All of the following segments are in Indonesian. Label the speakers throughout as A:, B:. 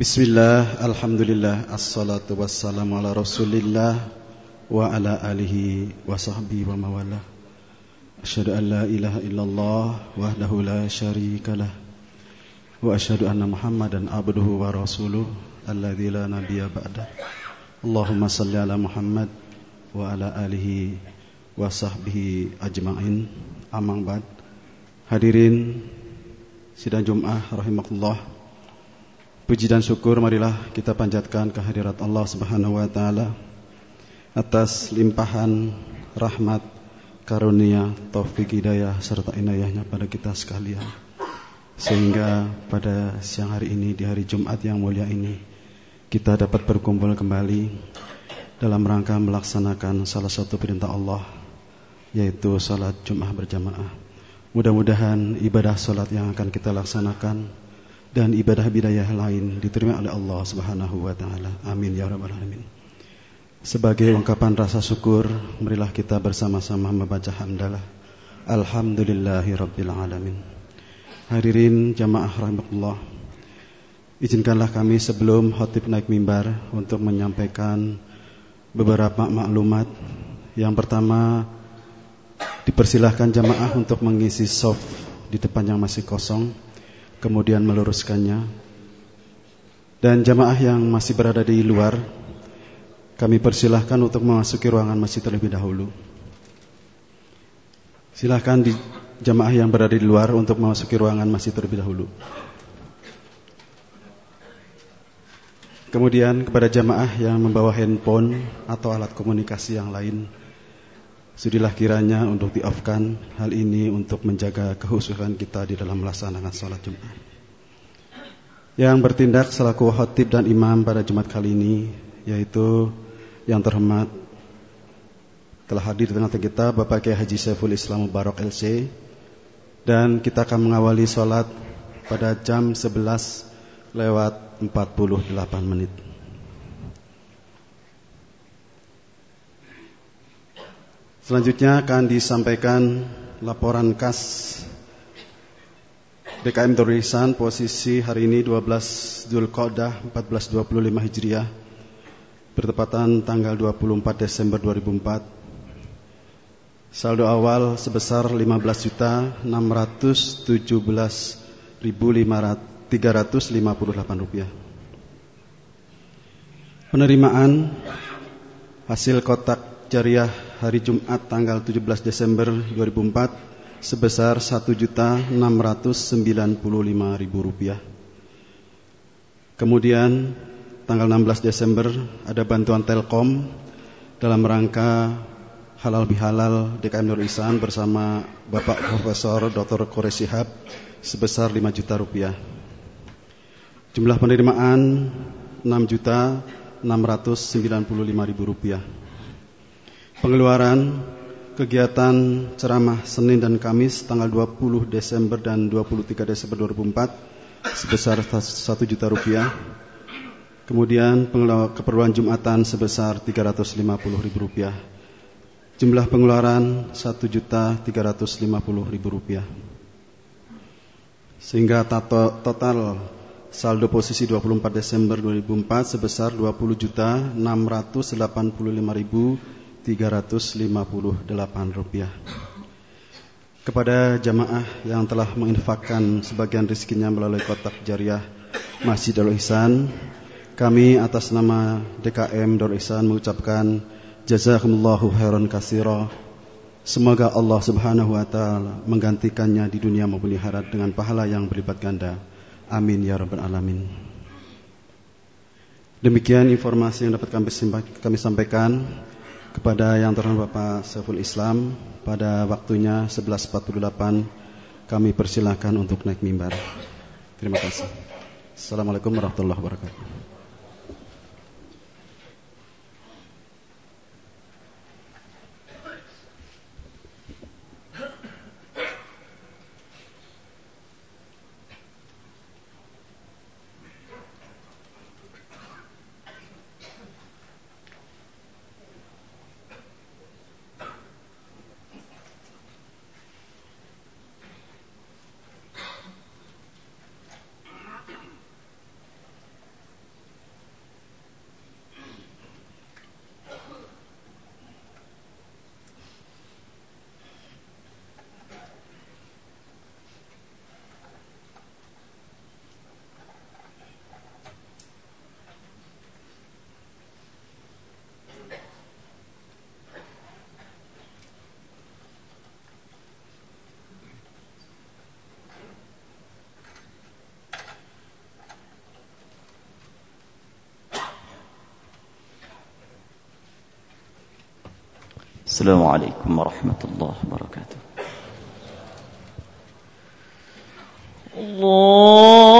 A: Bismillah, Alhamdulillah, Assalatu wassalamu ala rasulillah Wa ala alihi wa sahbihi wa mawala Asyadu an la ilaha illallah Wahdahu la syarikalah Wa asyadu anna muhammadan abduhu wa rasuluh Alladhi la nabiya ba'dah. Allahumma salli ala muhammad Wa ala alihi wa sahbihi ajma'in. Amang ba'd. Hadirin Sidang Jum'ah rahimakumullah Puji dan syukur marilah kita panjatkan kehadirat Allah Subhanahu wa taala atas limpahan rahmat, karunia, taufik hidayah serta inayahnya pada kita sekalian. Sehingga pada siang hari ini di hari Jumat yang mulia ini kita dapat berkumpul kembali dalam rangka melaksanakan salah satu perintah Allah yaitu salat Jumat berjamaah. Mudah-mudahan ibadah salat yang akan kita laksanakan dan ibadah bidayah lain diterima oleh Allah Subhanahu wa taala. Amin ya rabbal alamin. Sebagai ungkapan rasa syukur, marilah kita bersama-sama membaca hamdalah. Alhamdulillahi rabbil alamin. Hadirin jamaah rahmatullah. Izinkanlah kami sebelum khotib naik mimbar untuk menyampaikan beberapa maklumat. Yang pertama, dipersilahkan jamaah untuk mengisi soft di depan yang masih kosong kemudian meluruskannya. Dan jamaah yang masih berada di luar, kami persilahkan untuk memasuki ruangan masjid terlebih dahulu. Silahkan di jamaah yang berada di luar untuk memasuki ruangan masjid terlebih dahulu. Kemudian kepada jamaah yang membawa handphone atau alat komunikasi yang lain, Sudilah kiranya untuk di-off-kan hal ini untuk menjaga kehususan kita di dalam melaksanakan sholat Jumat. Yang bertindak selaku khotib dan imam pada Jumat kali ini yaitu yang terhormat telah hadir di tengah kita Bapak Kiai Haji Saiful Islam Mubarak LC dan kita akan mengawali sholat pada jam 11 lewat 48 menit. Selanjutnya akan disampaikan laporan kas DKM Torisan posisi hari ini 12 Dzulqa'dah 1425 Hijriah bertepatan tanggal 24 Desember 2004. Saldo awal sebesar 15 juta 617.358 rupiah. Penerimaan hasil kotak jariah hari Jumat tanggal 17 Desember 2004 sebesar Rp1.695.000. Kemudian tanggal 16 Desember ada bantuan Telkom dalam rangka halal bihalal DKM Nur Isan bersama Bapak Profesor Dr. Kore Sihab sebesar 5 juta rupiah. Jumlah penerimaan 6 juta 695 ribu rupiah. Pengeluaran kegiatan ceramah Senin dan Kamis tanggal 20 Desember dan 23 Desember 2004 sebesar 1 juta rupiah. Kemudian keperluan Jumatan sebesar 350 ribu rupiah. Jumlah pengeluaran 1 juta 350 ribu rupiah. Sehingga total saldo posisi 24 Desember 2004 sebesar 20 juta 685 ribu 358 rupiah. Kepada jamaah yang telah menginfakkan sebagian rizkinya melalui kotak jariah Masjid Darul Ihsan, kami atas nama DKM Darul Ihsan mengucapkan jazakumullahu khairan kasira. Semoga Allah Subhanahu wa taala menggantikannya di dunia maupun di dengan pahala yang berlipat ganda. Amin ya rabbal alamin. Demikian informasi yang dapat kami sampaikan kepada yang terhormat Bapak Saiful Islam pada waktunya 11.48 kami persilahkan untuk naik mimbar. Terima kasih. Assalamualaikum warahmatullahi wabarakatuh.
B: السلام عليكم ورحمة الله وبركاته.
C: الله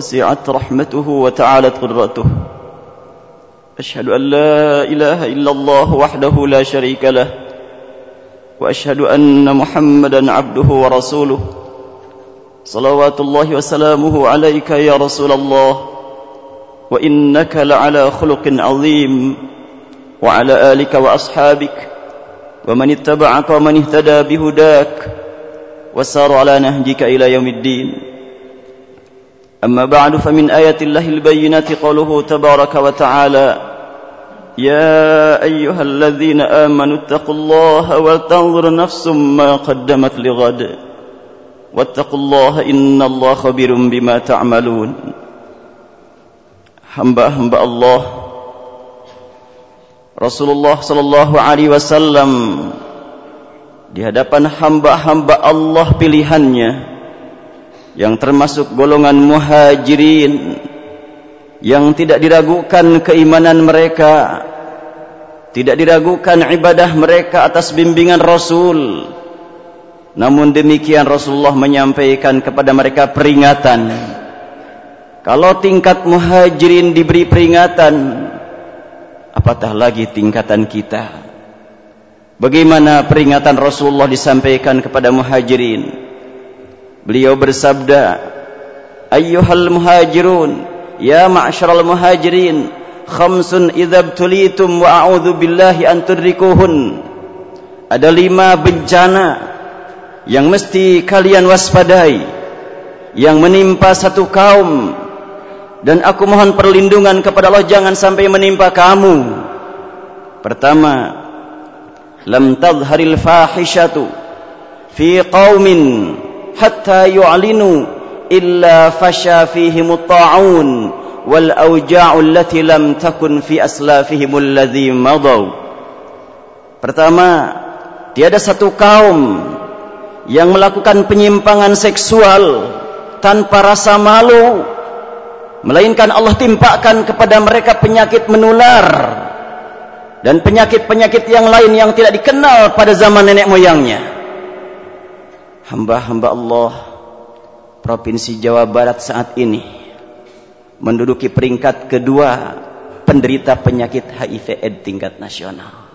B: وسعت رحمته وتعالت قدرته أشهد أن لا إله إلا الله وحده لا شريك له وأشهد أن محمدا عبده ورسوله. صلوات الله وسلامه عليك يا رسول الله وإنك لعلى خلق عظيم وعلى آلك وأصحابك ومن اتبعك ومن اهتدى بهداك وسار على نهجك إلى يوم الدين. أما بعد فمن آيات الله البينة قوله تبارك وتعالى يا أيها الذين آمنوا اتقوا الله ولتنظر نفس ما قدمت لغد. واتقوا الله إن الله خبير بما تعملون. Hamba-hamba Allah. Rasulullah sallallahu alaihi wasallam di hadapan hamba-hamba Allah pilihannya yang termasuk golongan muhajirin yang tidak diragukan keimanan mereka tidak diragukan ibadah mereka atas bimbingan Rasul. Namun demikian Rasulullah menyampaikan kepada mereka peringatan. Kalau tingkat muhajirin diberi peringatan apatah lagi tingkatan kita? Bagaimana peringatan Rasulullah disampaikan kepada muhajirin beliau bersabda ayyuhal muhajirun ya ma'syaral muhajirin khamsun idza btulitum wa a'udzu billahi an ada lima bencana yang mesti kalian waspadai yang menimpa satu kaum. Dan aku mohon perlindungan kepada Allah jangan sampai menimpa kamu. Pertama lam tadhharil fahishatu fi qaumin hatta yu'linu illa fasha fihim at-ta'un wal auja'u allati lam takun fi aslafihim alladhi madaw. Pertama tiada satu kaum yang melakukan penyimpangan seksual tanpa rasa malu melainkan Allah timpakan kepada mereka penyakit menular dan penyakit-penyakit yang lain yang tidak dikenal pada zaman nenek moyangnya hamba-hamba Allah Provinsi Jawa Barat saat ini menduduki peringkat kedua penderita penyakit HIV AIDS tingkat nasional.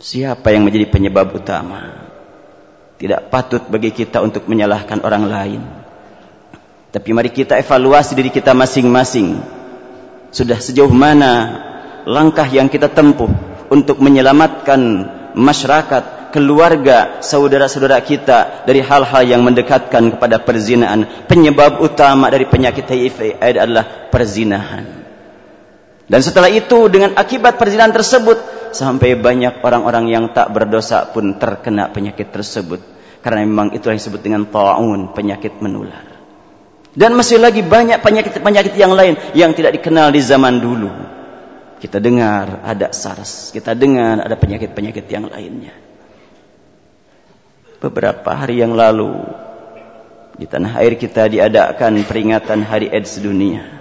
B: Siapa yang menjadi penyebab utama? Tidak patut bagi kita untuk menyalahkan orang lain. Tapi mari kita evaluasi diri kita masing-masing. Sudah sejauh mana langkah yang kita tempuh untuk menyelamatkan masyarakat keluarga, saudara-saudara kita dari hal-hal yang mendekatkan kepada perzinahan. Penyebab utama dari penyakit HIV adalah perzinahan. Dan setelah itu dengan akibat perzinahan tersebut sampai banyak orang-orang yang tak berdosa pun terkena penyakit tersebut. Karena memang itu yang disebut dengan ta'un, penyakit menular. Dan masih lagi banyak penyakit-penyakit yang lain yang tidak dikenal di zaman dulu. Kita dengar ada SARS, kita dengar ada penyakit-penyakit yang lainnya beberapa hari yang lalu di tanah air kita diadakan peringatan Hari AIDS dunia.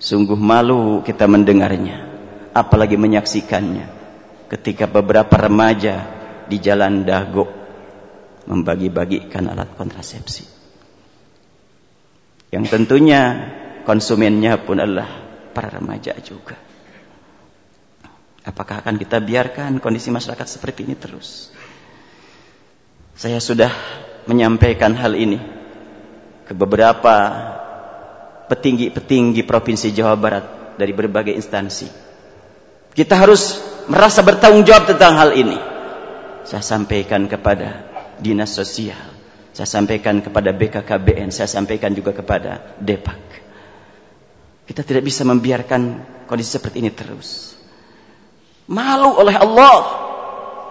B: Sungguh malu kita mendengarnya, apalagi menyaksikannya. Ketika beberapa remaja di jalan Dago membagi-bagikan alat kontrasepsi. Yang tentunya konsumennya pun adalah para remaja juga. Apakah akan kita biarkan kondisi masyarakat seperti ini terus? Saya sudah menyampaikan hal ini ke beberapa petinggi-petinggi Provinsi Jawa Barat dari berbagai instansi. Kita harus merasa bertanggung jawab tentang hal ini. Saya sampaikan kepada Dinas Sosial, saya sampaikan kepada BKKBN, saya sampaikan juga kepada Depak. Kita tidak bisa membiarkan kondisi seperti ini terus. Malu oleh Allah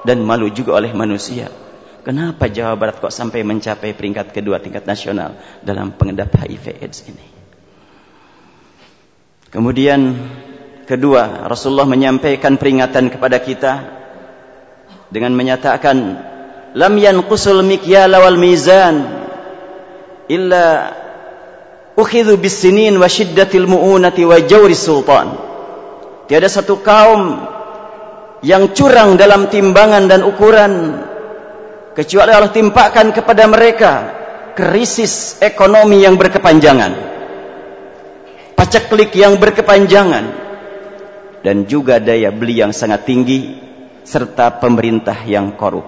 B: dan malu juga oleh manusia. Kenapa Jawa Barat kok sampai mencapai peringkat kedua tingkat nasional dalam pengendap HIV AIDS ini? Kemudian kedua, Rasulullah menyampaikan peringatan kepada kita dengan menyatakan lam yanqusul mikyala wal mizan illa ukhidhu bisinin wa shiddatil mu'unati wa jawri sultan. Tiada satu kaum yang curang dalam timbangan dan ukuran kecuali Allah timpakan kepada mereka krisis ekonomi yang berkepanjangan paceklik yang berkepanjangan dan juga daya beli yang sangat tinggi serta pemerintah yang korup.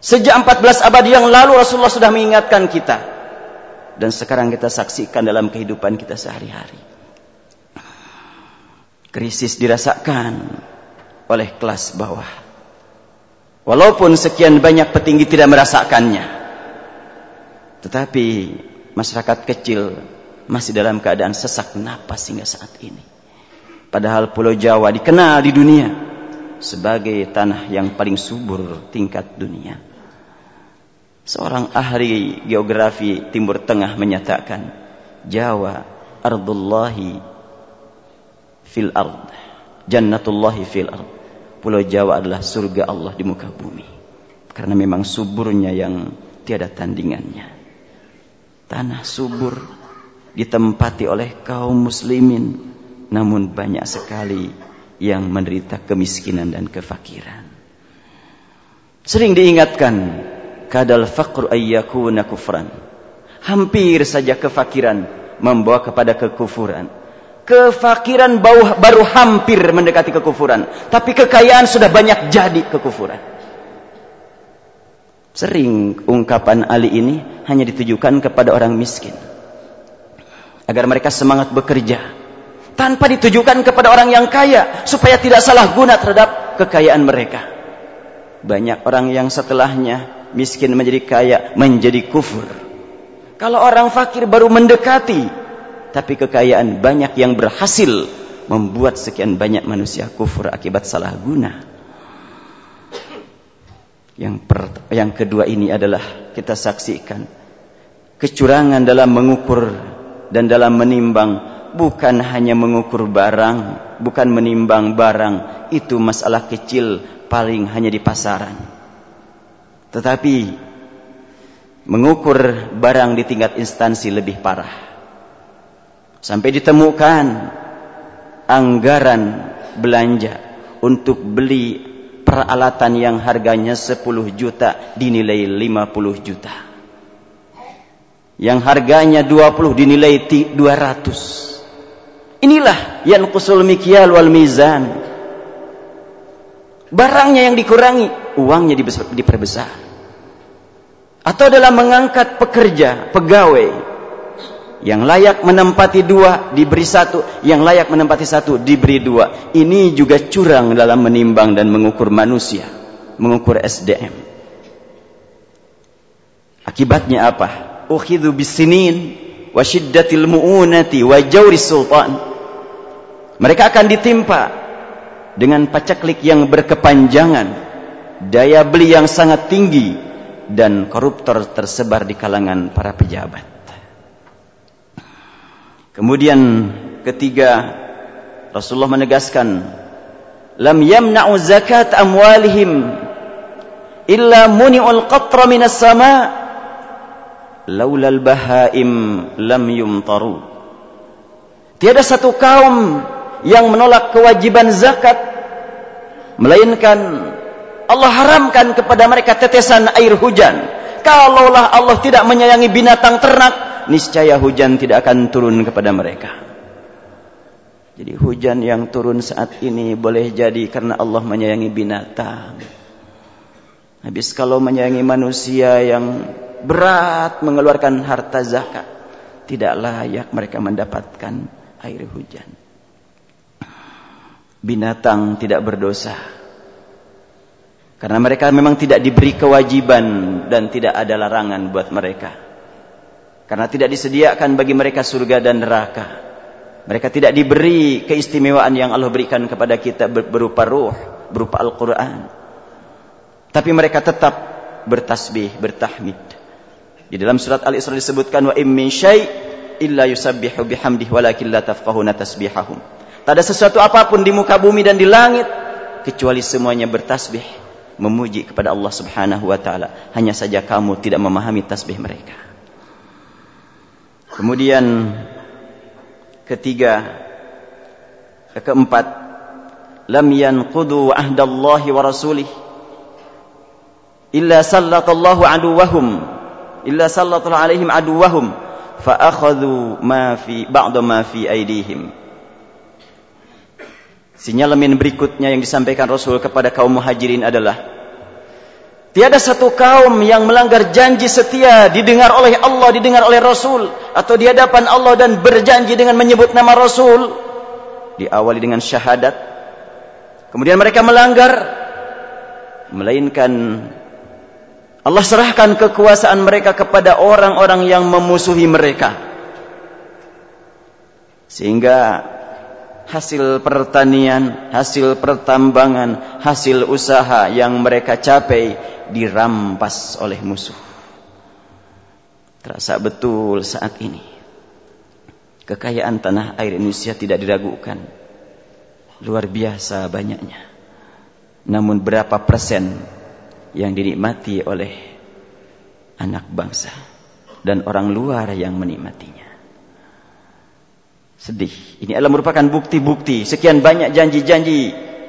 B: Sejak 14 abad yang lalu Rasulullah sudah mengingatkan kita dan sekarang kita saksikan dalam kehidupan kita sehari-hari. Krisis dirasakan oleh kelas bawah Walaupun sekian banyak petinggi tidak merasakannya. Tetapi masyarakat kecil masih dalam keadaan sesak napas hingga saat ini. Padahal Pulau Jawa dikenal di dunia sebagai tanah yang paling subur tingkat dunia. Seorang ahli geografi Timur Tengah menyatakan, Jawa ardullahi fil ard, jannatullahi fil ard. Pulau Jawa adalah surga Allah di muka bumi. Karena memang suburnya yang tiada tandingannya. Tanah subur ditempati oleh kaum muslimin. Namun banyak sekali yang menderita kemiskinan dan kefakiran. Sering diingatkan, kadal faqr ayyakuna kufran. Hampir saja kefakiran membawa kepada kekufuran Kefakiran baru hampir mendekati kekufuran. Tapi kekayaan sudah banyak jadi kekufuran. Sering ungkapan Ali ini hanya ditujukan kepada orang miskin. Agar mereka semangat bekerja. Tanpa ditujukan kepada orang yang kaya. Supaya tidak salah guna terhadap kekayaan mereka. Banyak orang yang setelahnya miskin menjadi kaya menjadi kufur. Kalau orang fakir baru mendekati tapi kekayaan banyak yang berhasil membuat sekian banyak manusia kufur akibat salah guna. Yang per, yang kedua ini adalah kita saksikan kecurangan dalam mengukur dan dalam menimbang bukan hanya mengukur barang, bukan menimbang barang, itu masalah kecil paling hanya di pasaran. Tetapi mengukur barang di tingkat instansi lebih parah. Sampai ditemukan anggaran belanja untuk beli peralatan yang harganya 10 juta dinilai 50 juta. Yang harganya 20 dinilai 200. Inilah yang kusul mikyal wal mizan. Barangnya yang dikurangi, uangnya diperbesar. Atau dalam mengangkat pekerja, pegawai, yang layak menempati dua diberi satu, yang layak menempati satu diberi dua. Ini juga curang dalam menimbang dan mengukur manusia, mengukur SDM. Akibatnya apa? Ukhidhu bisinin wa syiddatil mu'unati wa jawri sultan. Mereka akan ditimpa dengan pacaklik yang berkepanjangan, daya beli yang sangat tinggi dan koruptor tersebar di kalangan para pejabat. Kemudian ketiga Rasulullah menegaskan lam yamna'u zakat amwalihim illa muni'ul qatra minas sama laula al-bahaim lam yumtaru. Tiada satu kaum yang menolak kewajiban zakat melainkan Allah haramkan kepada mereka tetesan air hujan. Kalaulah Allah tidak menyayangi binatang ternak niscaya hujan tidak akan turun kepada mereka. Jadi hujan yang turun saat ini boleh jadi karena Allah menyayangi binatang. Habis kalau menyayangi manusia yang berat mengeluarkan harta zakat, tidak layak mereka mendapatkan air hujan. Binatang tidak berdosa. Karena mereka memang tidak diberi kewajiban dan tidak ada larangan buat mereka. Karena tidak disediakan bagi mereka surga dan neraka. Mereka tidak diberi keistimewaan yang Allah berikan kepada kita berupa ruh, berupa Al-Quran. Tapi mereka tetap bertasbih, bertahmid. Di dalam surat Al-Isra disebutkan wa im min syai illa yusabbihu bihamdihi walakin la tafqahuna tasbihahum. Tak ada sesuatu apa pun di muka bumi dan di langit kecuali semuanya bertasbih memuji kepada Allah Subhanahu wa taala. Hanya saja kamu tidak memahami tasbih mereka. Kemudian ketiga keempat lam yanqudu ahdallahi wa rasulih illa sallatallahu aduwahum illa sallatallahu alaihim aduwahum fa akhadhu ma fi ba'da ma fi aidihim Sinyalemen berikutnya yang disampaikan Rasul kepada kaum muhajirin adalah Tiada satu kaum yang melanggar janji setia didengar oleh Allah, didengar oleh Rasul atau di hadapan Allah dan berjanji dengan menyebut nama Rasul diawali dengan syahadat. Kemudian mereka melanggar melainkan Allah serahkan kekuasaan mereka kepada orang-orang yang memusuhi mereka. Sehingga hasil pertanian, hasil pertambangan, hasil usaha yang mereka capai dirampas oleh musuh. Terasa betul saat ini. Kekayaan tanah air Indonesia tidak diragukan. Luar biasa banyaknya. Namun berapa persen yang dinikmati oleh anak bangsa dan orang luar yang menikmatinya. Sedih. Ini adalah merupakan bukti-bukti. Sekian banyak janji-janji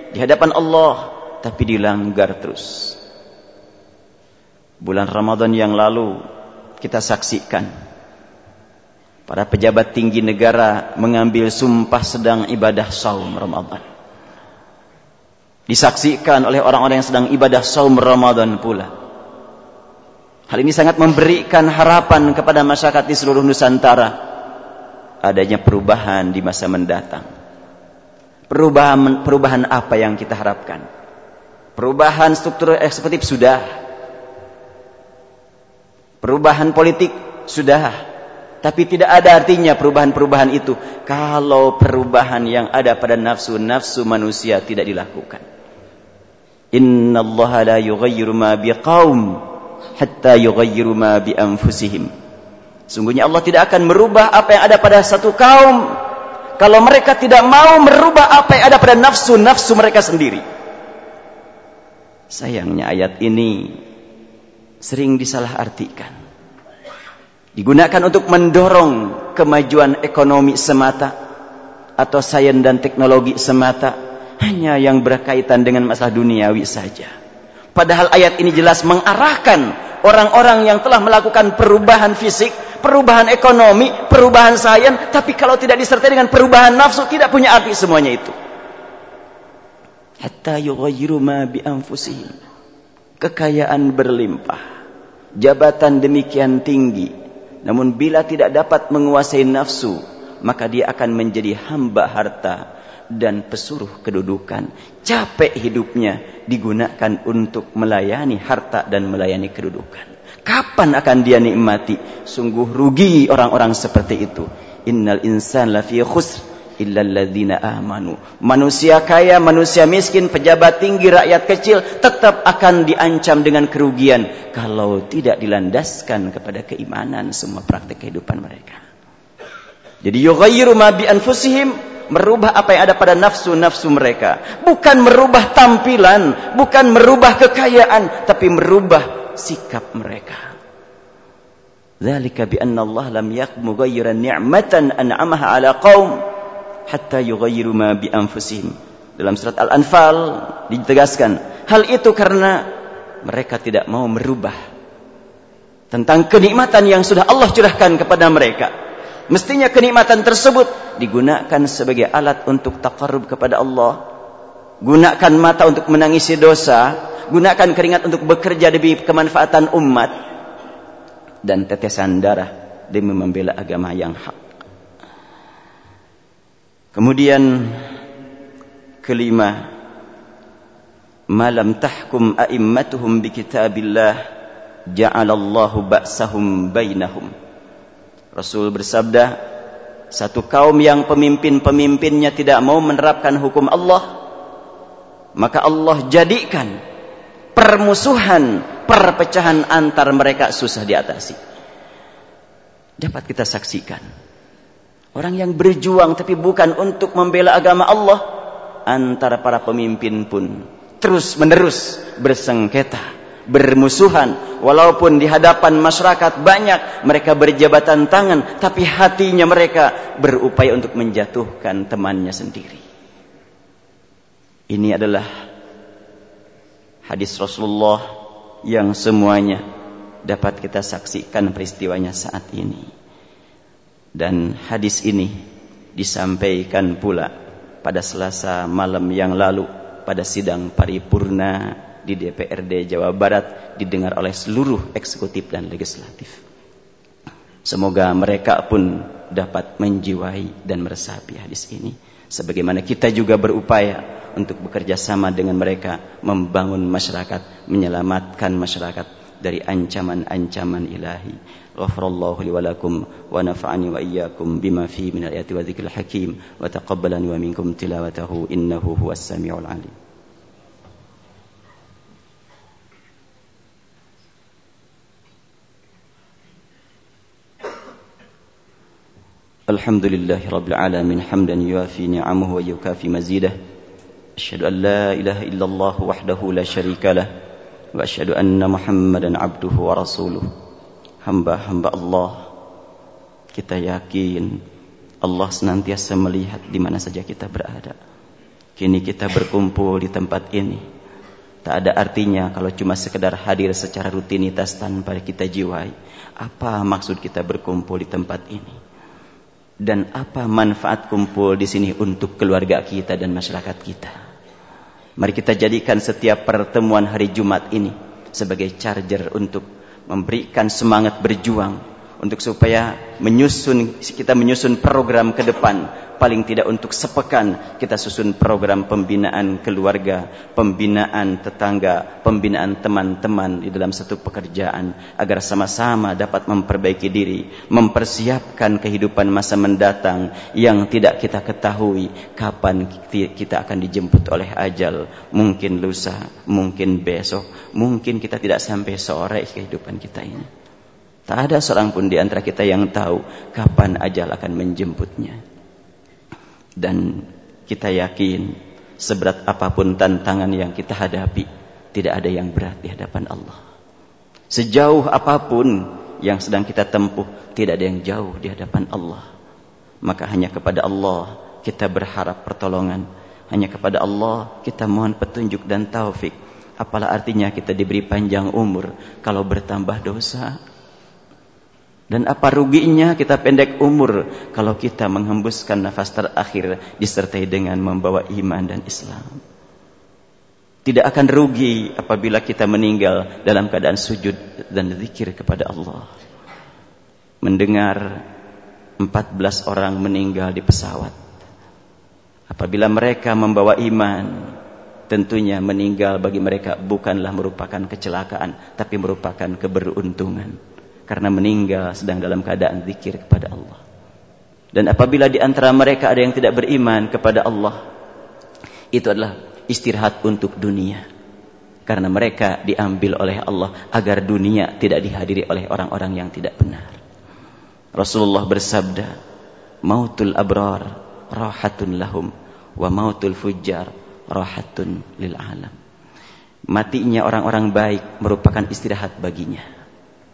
B: di hadapan Allah. Tapi dilanggar terus. Bulan Ramadan yang lalu kita saksikan. Para pejabat tinggi negara mengambil sumpah sedang ibadah saum Ramadan. Disaksikan oleh orang-orang yang sedang ibadah saum Ramadan pula. Hal ini sangat memberikan harapan kepada masyarakat di seluruh Nusantara adanya perubahan di masa mendatang. Perubahan perubahan apa yang kita harapkan? Perubahan struktur eksekutif sudah. Perubahan politik sudah. Tapi tidak ada artinya perubahan-perubahan itu kalau perubahan yang ada pada nafsu-nafsu manusia tidak dilakukan. Inna Allah la yughayyiru ma biqaum hatta yughayyiru ma bi anfusihim. Sungguhnya Allah tidak akan merubah apa yang ada pada satu kaum kalau mereka tidak mau merubah apa yang ada pada nafsu-nafsu mereka sendiri. Sayangnya ayat ini sering disalahartikan. Digunakan untuk mendorong kemajuan ekonomi semata atau sains dan teknologi semata hanya yang berkaitan dengan masalah duniawi saja. Padahal ayat ini jelas mengarahkan orang-orang yang telah melakukan perubahan fisik, perubahan ekonomi, perubahan sains, tapi kalau tidak disertai dengan perubahan nafsu tidak punya arti semuanya itu. Hatta yughayyiru ma bi anfusihim. Kekayaan berlimpah, jabatan demikian tinggi, namun bila tidak dapat menguasai nafsu, maka dia akan menjadi hamba harta dan pesuruh kedudukan. Capek hidupnya digunakan untuk melayani harta dan melayani kedudukan. Kapan akan dia nikmati? Sungguh rugi orang-orang seperti itu. Innal insan lafi khusr illa alladzina amanu. Manusia kaya, manusia miskin, pejabat tinggi, rakyat kecil tetap akan diancam dengan kerugian kalau tidak dilandaskan kepada keimanan semua praktek kehidupan mereka. Jadi yughayyiru ma bi anfusihim merubah apa yang ada pada nafsu-nafsu mereka. Bukan merubah tampilan, bukan merubah kekayaan, tapi merubah sikap mereka. Dzalika bi anna Allah lam yakum mughayyiran ni'matan an'amaha 'ala qaum hatta yughayyiru ma bi anfusihim. Dalam surat Al-Anfal ditegaskan, hal itu karena mereka tidak mau merubah tentang kenikmatan yang sudah Allah curahkan kepada mereka. Mestinya kenikmatan tersebut digunakan sebagai alat untuk taqarrub kepada Allah. Gunakan mata untuk menangisi dosa, gunakan keringat untuk bekerja demi kemanfaatan umat dan tetesan darah demi membela agama yang hak. Kemudian kelima, malam tahkum a'immatuhum bi kitabillah ja'alallahu ba'sahum bainahum. Rasul bersabda, satu kaum yang pemimpin-pemimpinnya tidak mau menerapkan hukum Allah, maka Allah jadikan permusuhan, perpecahan antar mereka susah diatasi. Dapat kita saksikan. Orang yang berjuang tapi bukan untuk membela agama Allah antara para pemimpin pun terus menerus bersengketa, bermusuhan walaupun di hadapan masyarakat banyak mereka berjabatan tangan tapi hatinya mereka berupaya untuk menjatuhkan temannya sendiri. Ini adalah hadis Rasulullah yang semuanya dapat kita saksikan peristiwanya saat ini. Dan hadis ini disampaikan pula pada Selasa malam yang lalu pada sidang paripurna di DPRD Jawa Barat didengar oleh seluruh eksekutif dan legislatif. Semoga mereka pun dapat menjiwai dan meresapi hadis ini. Sebagaimana kita juga berupaya untuk bekerja sama dengan mereka membangun masyarakat, menyelamatkan masyarakat dari ancaman-ancaman ilahi. Ghafarallahu li walakum wa nafa'ani wa iyyakum bima fi min al-ayati wa dzikril hakim wa taqabbalani wa minkum tilawatahu innahu huwas samiul alim. الحمد لله رب العالمين حمدا يوافي نعمه ويكافي مزيده أشهد أن لا إله إلا الله وحده لا شريك له وأشهد أن محمدا عبده ورسوله hamba-hamba Allah kita yakin Allah senantiasa melihat di mana saja kita berada. Kini kita berkumpul di tempat ini. Tak ada artinya kalau cuma sekedar hadir secara rutinitas tanpa kita jiwai. Apa maksud kita berkumpul di tempat ini? Dan apa manfaat kumpul di sini untuk keluarga kita dan masyarakat kita? Mari kita jadikan setiap pertemuan hari Jumat ini sebagai charger untuk memberikan semangat berjuang untuk supaya menyusun kita menyusun program ke depan paling tidak untuk sepekan kita susun program pembinaan keluarga, pembinaan tetangga, pembinaan teman-teman di dalam satu pekerjaan agar sama-sama dapat memperbaiki diri, mempersiapkan kehidupan masa mendatang yang tidak kita ketahui kapan kita akan dijemput oleh ajal, mungkin lusa, mungkin besok, mungkin kita tidak sampai sore kehidupan kita ini. Tak ada seorang pun di antara kita yang tahu kapan ajal akan menjemputnya. Dan kita yakin seberat apa pun tantangan yang kita hadapi, tidak ada yang berat di hadapan Allah. Sejauh apa pun yang sedang kita tempuh, tidak ada yang jauh di hadapan Allah. Maka hanya kepada Allah kita berharap pertolongan. Hanya kepada Allah kita mohon petunjuk dan taufik. Apalah artinya kita diberi panjang umur kalau bertambah dosa, dan apa ruginya kita pendek umur kalau kita menghembuskan nafas terakhir disertai dengan membawa iman dan Islam. Tidak akan rugi apabila kita meninggal dalam keadaan sujud dan zikir kepada Allah. Mendengar 14 orang meninggal di pesawat. Apabila mereka membawa iman, tentunya meninggal bagi mereka bukanlah merupakan kecelakaan, tapi merupakan keberuntungan karena meninggal sedang dalam keadaan zikir kepada Allah. Dan apabila di antara mereka ada yang tidak beriman kepada Allah, itu adalah istirahat untuk dunia. Karena mereka diambil oleh Allah agar dunia tidak dihadiri oleh orang-orang yang tidak benar. Rasulullah bersabda, "Mautul abrar rahatun lahum wa mautul fujjar rahatun lil alam." Matinya orang-orang baik merupakan istirahat baginya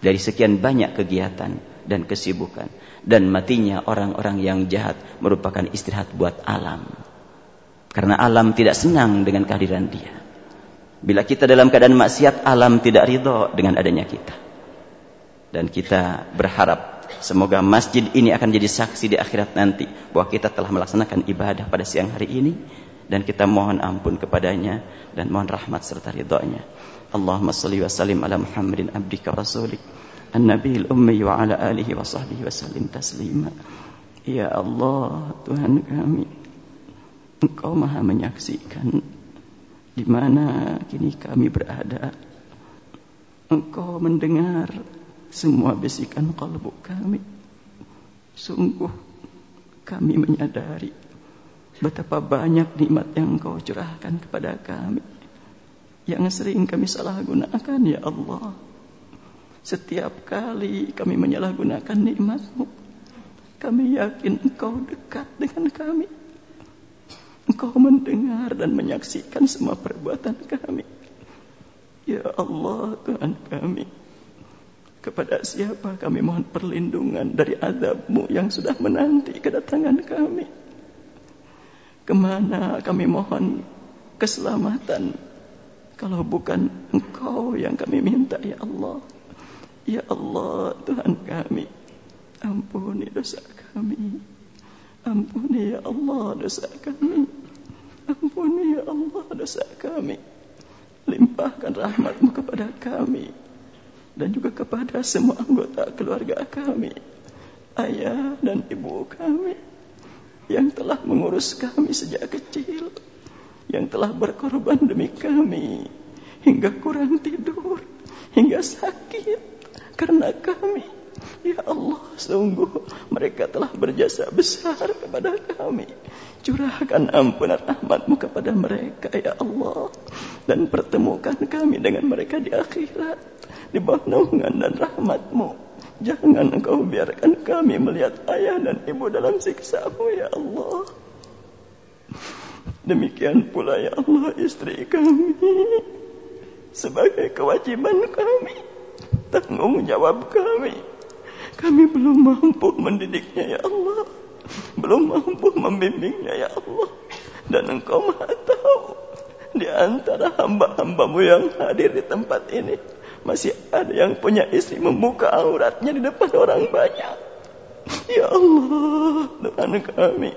B: dari sekian banyak kegiatan dan kesibukan. Dan matinya orang-orang yang jahat merupakan istirahat buat alam. Karena alam tidak senang dengan kehadiran dia. Bila kita dalam keadaan maksiat alam tidak ridho dengan adanya kita. Dan kita berharap semoga masjid ini akan jadi saksi di akhirat nanti bahwa kita telah melaksanakan ibadah pada siang hari ini. Dan kita mohon ampun kepadanya dan mohon rahmat serta ridhonya اللهم صل وسلم على محمد عبدك ورسولك النبي الأمي وعلى آله وصحبه وسلم تسليما Ya Allah Tuhan kami Engkau maha menyaksikan di mana kini kami berada Engkau mendengar semua bisikan kalbu kami Sungguh kami menyadari Betapa banyak nikmat yang engkau curahkan kepada kami yang sering kami salah gunakan ya Allah. Setiap kali kami menyalahgunakan nikmatmu, kami yakin Engkau dekat dengan kami. Engkau mendengar dan menyaksikan semua perbuatan kami. Ya Allah Tuhan kami, kepada siapa kami mohon perlindungan dari azabmu yang sudah menanti kedatangan kami. Ke mana kami mohon keselamatan kalau bukan engkau yang kami minta ya Allah. Ya Allah Tuhan kami. Ampuni dosa kami. Ampuni ya Allah dosa kami. Ampuni ya Allah dosa kami. Limpahkan rahmatmu kepada kami. Dan juga kepada semua anggota keluarga kami. Ayah dan ibu kami. Yang telah mengurus kami sejak kecil yang telah berkorban demi kami hingga kurang tidur, hingga sakit karena kami. Ya Allah, sungguh mereka telah berjasa besar kepada kami. Curahkan ampunan rahmatmu kepada mereka, Ya Allah. Dan pertemukan kami dengan mereka di akhirat. Di bawah naungan dan rahmatmu. Jangan engkau biarkan kami melihat ayah dan ibu dalam siksamu, Ya Allah. Demikian pula ya Allah istri kami sebagai kewajiban kami, tanggung jawab kami. Kami belum mampu mendidiknya ya Allah, belum mampu membimbingnya ya Allah. Dan Engkau Maha tahu di antara hamba-hambamu yang hadir di tempat ini masih ada yang punya istri membuka auratnya di depan orang banyak. Ya Allah, Tuhan kami,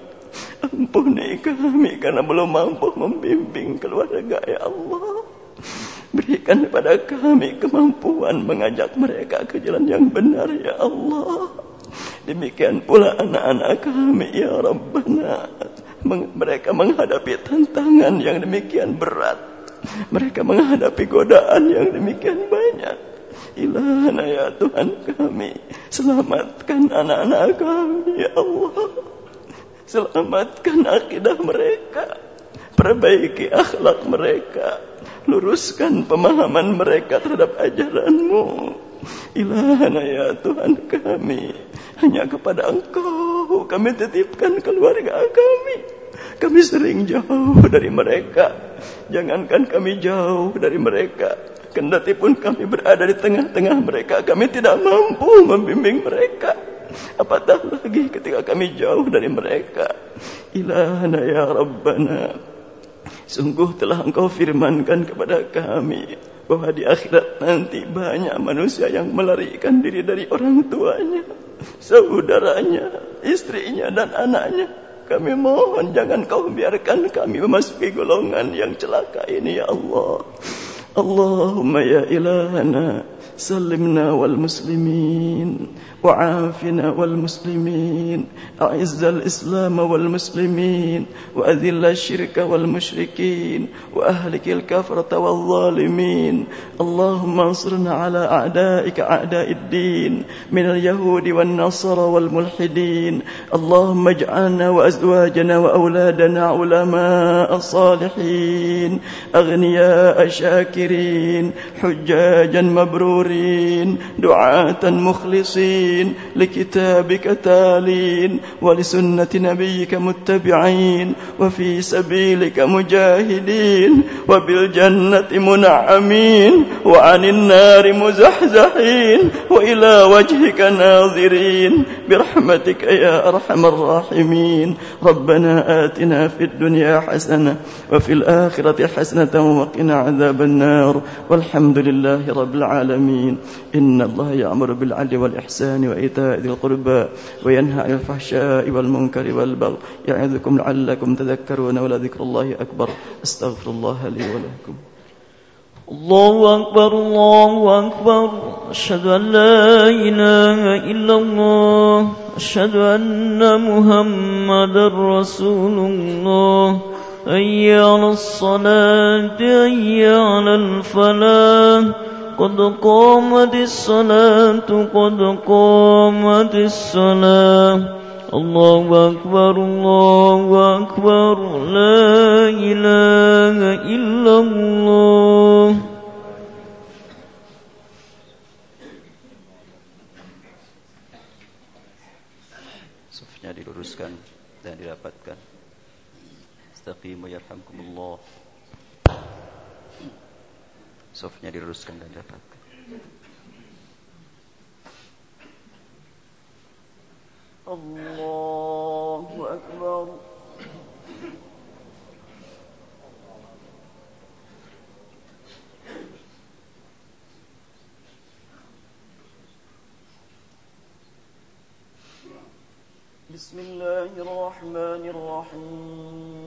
B: Ampuni kami karena belum mampu membimbing keluarga ya Allah. Berikan kepada kami kemampuan mengajak mereka ke jalan yang benar ya Allah. Demikian pula anak-anak kami ya Rabbana. Mereka menghadapi tantangan yang demikian berat. Mereka menghadapi godaan yang demikian banyak. Ilahana ya Tuhan kami. Selamatkan anak-anak kami ya Allah. Selamatkan akidah mereka. Perbaiki akhlak mereka. Luruskan pemahaman mereka terhadap ajaranmu. Ilahana ya Tuhan kami Hanya kepada Engkau kami titipkan keluarga kami Kami sering jauh dari mereka Jangankan kami jauh dari mereka Kendati pun kami berada di tengah-tengah mereka Kami tidak mampu membimbing mereka Apatah lagi ketika kami jauh dari mereka Ilahana ya Rabbana Sungguh telah engkau firmankan kepada kami bahwa di akhirat nanti banyak manusia yang melarikan diri dari orang tuanya, saudaranya, istrinya dan anaknya. Kami mohon jangan kau biarkan kami memasuki golongan yang celaka ini ya Allah. Allahumma ya ilahana سلمنا والمسلمين وعافنا والمسلمين أعز الإسلام والمسلمين وأذل الشرك والمشركين وأهلك الكفرة والظالمين. اللهم انصرنا على أعدائك أعداء الدين من اليهود والنصارى والملحدين. اللهم اجعلنا وأزواجنا وأولادنا علماء صالحين أغنياء شاكرين حجاجا مبرورين. منيرين دعاة مخلصين لكتابك تالين ولسنة نبيك متبعين وفي سبيلك مجاهدين وبالجنة منعمين وعن النار مزحزحين وإلى وجهك ناظرين برحمتك يا أرحم الراحمين. ربنا آتنا في الدنيا حسنة وفي الآخرة حسنة وقنا عذاب النار. والحمد لله رب العالمين. العالمين. إن الله يأمر بالعدل والإحسان وإيتاء ذي القربى وينهى عن الفحشاء والمنكر والبغي يعظكم لعلكم تذكرون ولذكر الله أكبر. أستغفر الله لي ولكم.
C: الله أكبر الله أكبر. أشهد أن لا إله إلا الله. أشهد أن محمد رسول الله. أي على الصلاة أي على الفلاح. قد قامت الصلاة قد قامت الصلاة الله أكبر الله أكبر لا إله إلا الله
B: Sufnya diluruskan dan dirapatkan. Istaqimu yarhamkumullah. Sofnya diluruskan dan dapatkan. Allahu Akbar. بسم الله الرحمن الرحيم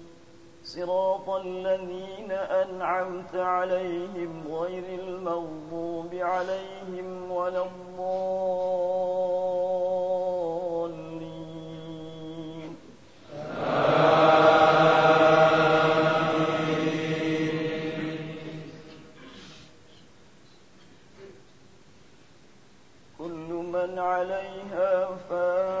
B: صراط الذين أنعمت عليهم غير المغضوب عليهم ولا الضالين. كل من عليها فان